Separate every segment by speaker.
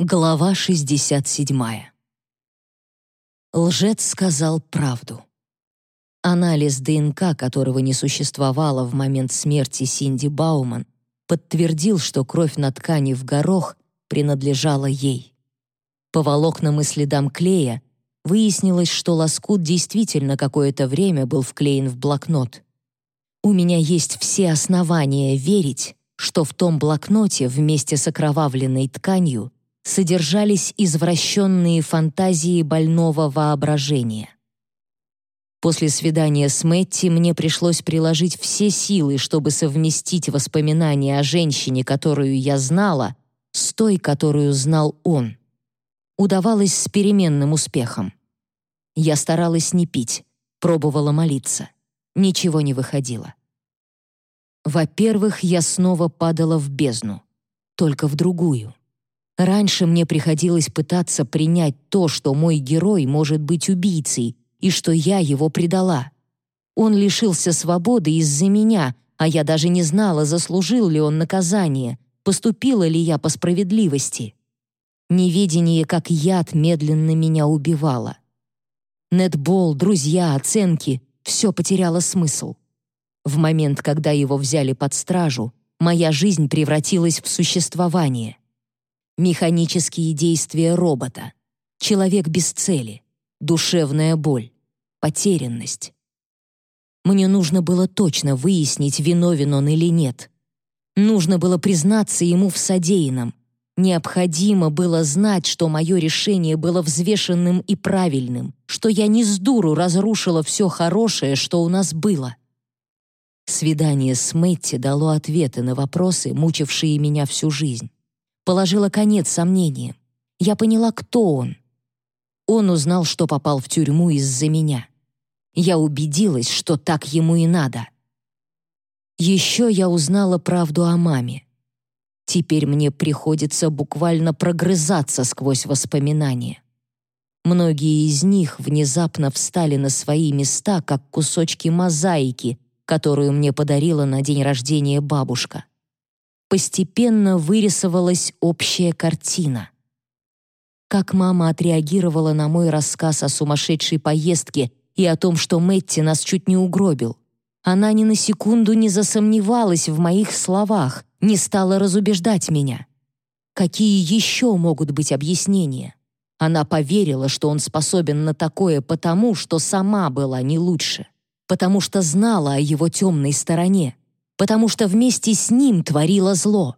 Speaker 1: Глава 67. Лжец сказал правду. Анализ ДНК, которого не существовало в момент смерти Синди Бауман, подтвердил, что кровь на ткани в горох принадлежала ей. По волокнам и следам клея выяснилось, что лоскут действительно какое-то время был вклеен в блокнот. У меня есть все основания верить, что в том блокноте вместе с окровавленной тканью содержались извращенные фантазии больного воображения. После свидания с Мэтти мне пришлось приложить все силы, чтобы совместить воспоминания о женщине, которую я знала, с той, которую знал он. Удавалось с переменным успехом. Я старалась не пить, пробовала молиться. Ничего не выходило. Во-первых, я снова падала в бездну, только в другую. Раньше мне приходилось пытаться принять то, что мой герой может быть убийцей и что я его предала. Он лишился свободы из-за меня, а я даже не знала, заслужил ли он наказание, поступила ли я по справедливости. Неведение, как яд, медленно меня убивало. Нетбол, друзья, оценки — все потеряло смысл. В момент, когда его взяли под стражу, моя жизнь превратилась в существование — механические действия робота, человек без цели, душевная боль, потерянность. Мне нужно было точно выяснить, виновен он или нет. Нужно было признаться ему в содеянном. Необходимо было знать, что мое решение было взвешенным и правильным, что я не с дуру разрушила все хорошее, что у нас было. Свидание с Мэтти дало ответы на вопросы, мучившие меня всю жизнь положила конец сомнениям. Я поняла, кто он. Он узнал, что попал в тюрьму из-за меня. Я убедилась, что так ему и надо. Еще я узнала правду о маме. Теперь мне приходится буквально прогрызаться сквозь воспоминания. Многие из них внезапно встали на свои места, как кусочки мозаики, которую мне подарила на день рождения бабушка постепенно вырисовалась общая картина. Как мама отреагировала на мой рассказ о сумасшедшей поездке и о том, что Мэтти нас чуть не угробил. Она ни на секунду не засомневалась в моих словах, не стала разубеждать меня. Какие еще могут быть объяснения? Она поверила, что он способен на такое потому, что сама была не лучше, потому что знала о его темной стороне потому что вместе с ним творила зло.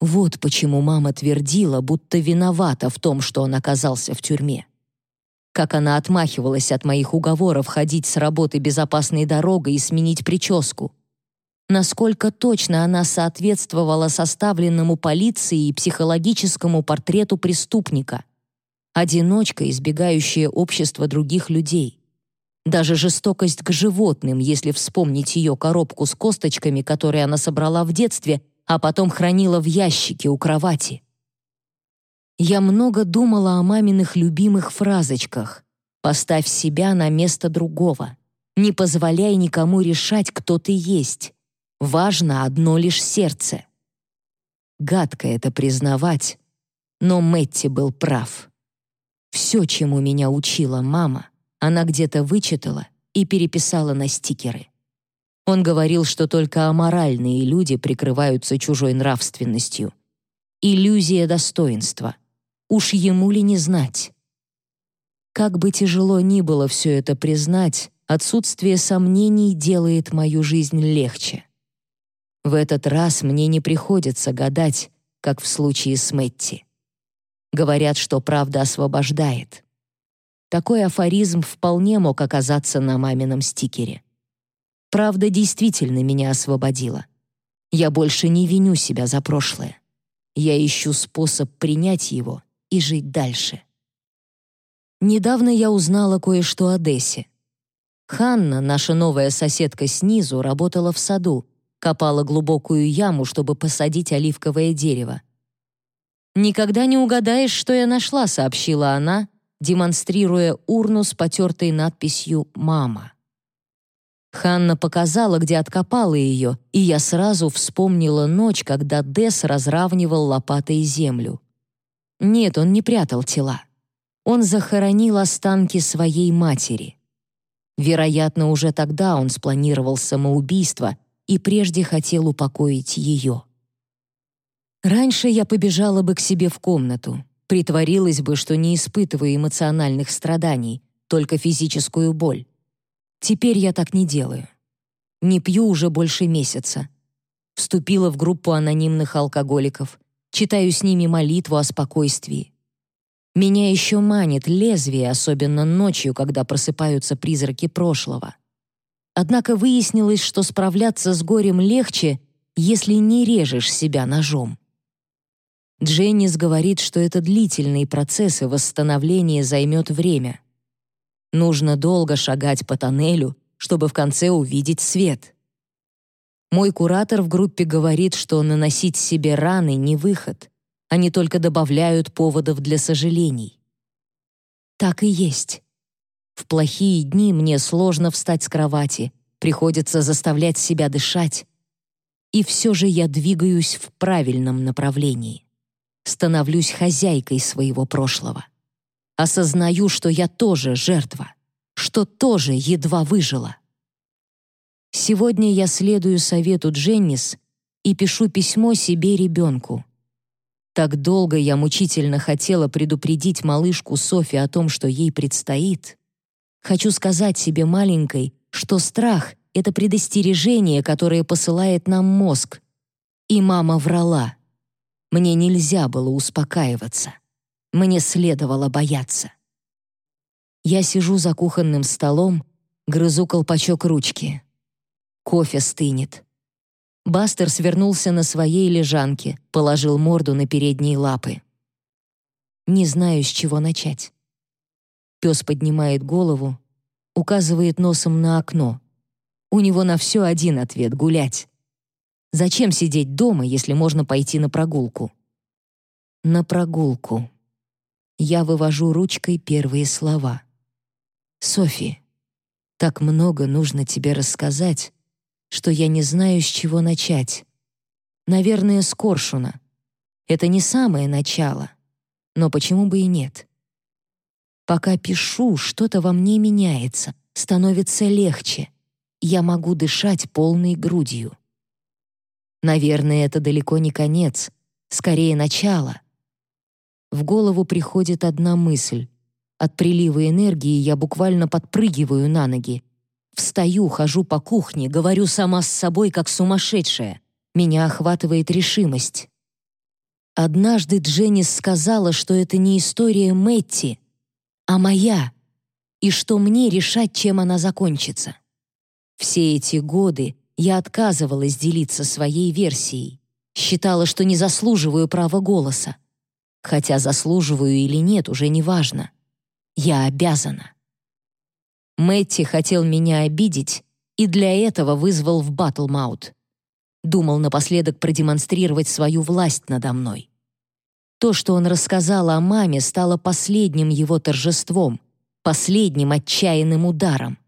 Speaker 1: Вот почему мама твердила, будто виновата в том, что он оказался в тюрьме. Как она отмахивалась от моих уговоров ходить с работы безопасной дорогой и сменить прическу. Насколько точно она соответствовала составленному полицией и психологическому портрету преступника. Одиночка, избегающая общества других людей. Даже жестокость к животным, если вспомнить ее коробку с косточками, которые она собрала в детстве, а потом хранила в ящике у кровати. Я много думала о маминых любимых фразочках «Поставь себя на место другого», «Не позволяй никому решать, кто ты есть», «Важно одно лишь сердце». Гадко это признавать, но Мэтти был прав. Все, чему меня учила мама, она где-то вычитала и переписала на стикеры. Он говорил, что только аморальные люди прикрываются чужой нравственностью. Иллюзия достоинства. Уж ему ли не знать? Как бы тяжело ни было все это признать, отсутствие сомнений делает мою жизнь легче. В этот раз мне не приходится гадать, как в случае с Мэтти. Говорят, что правда освобождает. Такой афоризм вполне мог оказаться на мамином стикере. Правда действительно меня освободила. Я больше не виню себя за прошлое. Я ищу способ принять его и жить дальше. Недавно я узнала кое-что о Дессе. Ханна, наша новая соседка снизу, работала в саду, копала глубокую яму, чтобы посадить оливковое дерево. «Никогда не угадаешь, что я нашла», — сообщила она, демонстрируя урну с потертой надписью «Мама». Ханна показала, где откопала ее, и я сразу вспомнила ночь, когда Дес разравнивал лопатой землю. Нет, он не прятал тела. Он захоронил останки своей матери. Вероятно, уже тогда он спланировал самоубийство и прежде хотел упокоить ее. Раньше я побежала бы к себе в комнату, притворилась бы, что не испытываю эмоциональных страданий, только физическую боль. Теперь я так не делаю. Не пью уже больше месяца. Вступила в группу анонимных алкоголиков, читаю с ними молитву о спокойствии. Меня еще манит лезвие, особенно ночью, когда просыпаются призраки прошлого. Однако выяснилось, что справляться с горем легче, если не режешь себя ножом. Дженнис говорит, что это длительный процесс, и восстановление займет время. Нужно долго шагать по тоннелю, чтобы в конце увидеть свет. Мой куратор в группе говорит, что наносить себе раны не выход. Они только добавляют поводов для сожалений. Так и есть. В плохие дни мне сложно встать с кровати, приходится заставлять себя дышать. И все же я двигаюсь в правильном направлении. Становлюсь хозяйкой своего прошлого. Осознаю, что я тоже жертва, что тоже едва выжила. Сегодня я следую совету Дженнис и пишу письмо себе ребенку. Так долго я мучительно хотела предупредить малышку Софи о том, что ей предстоит. Хочу сказать себе маленькой, что страх — это предостережение, которое посылает нам мозг. И мама врала. Мне нельзя было успокаиваться. Мне следовало бояться. Я сижу за кухонным столом, грызу колпачок ручки. Кофе стынет. Бастер свернулся на своей лежанке, положил морду на передние лапы. Не знаю, с чего начать. Пес поднимает голову, указывает носом на окно. У него на все один ответ — гулять. Зачем сидеть дома, если можно пойти на прогулку? На прогулку. Я вывожу ручкой первые слова. «Софи, так много нужно тебе рассказать, что я не знаю, с чего начать. Наверное, с коршуна. Это не самое начало, но почему бы и нет? Пока пишу, что-то во мне меняется, становится легче. Я могу дышать полной грудью. Наверное, это далеко не конец, скорее начало. В голову приходит одна мысль. От прилива энергии я буквально подпрыгиваю на ноги, Встаю, хожу по кухне, говорю сама с собой, как сумасшедшая. Меня охватывает решимость. Однажды Дженнис сказала, что это не история Мэтти, а моя, и что мне решать, чем она закончится. Все эти годы я отказывалась делиться своей версией, считала, что не заслуживаю права голоса. Хотя заслуживаю или нет, уже не важно. Я обязана. Мэтти хотел меня обидеть и для этого вызвал в Баттлмаут. Думал напоследок продемонстрировать свою власть надо мной. То, что он рассказал о маме, стало последним его торжеством, последним отчаянным ударом.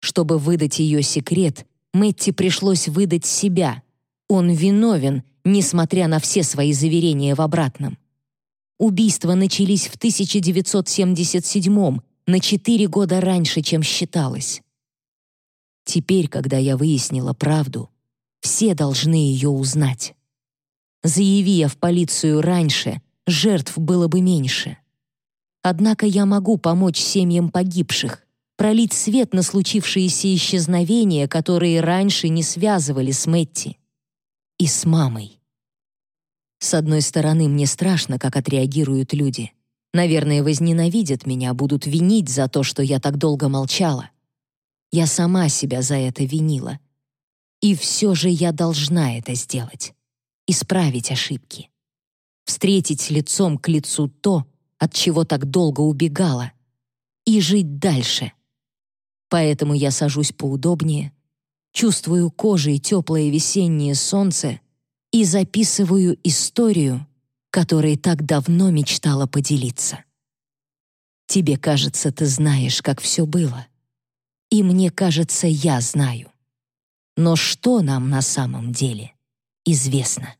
Speaker 1: Чтобы выдать ее секрет, Мэтти пришлось выдать себя. Он виновен, несмотря на все свои заверения в обратном. Убийства начались в 1977 на четыре года раньше, чем считалось. Теперь, когда я выяснила правду, все должны ее узнать. Заяви я в полицию раньше, жертв было бы меньше. Однако я могу помочь семьям погибших, пролить свет на случившиеся исчезновения, которые раньше не связывали с Мэтти. И с мамой. С одной стороны, мне страшно, как отреагируют люди. Наверное, возненавидят меня, будут винить за то, что я так долго молчала. Я сама себя за это винила. И все же я должна это сделать. Исправить ошибки. Встретить лицом к лицу то, от чего так долго убегала. И жить дальше. Поэтому я сажусь поудобнее, чувствую кожей теплое весеннее солнце и записываю историю, которой так давно мечтала поделиться. Тебе кажется, ты знаешь, как все было. И мне кажется, я знаю. Но что нам на самом деле известно?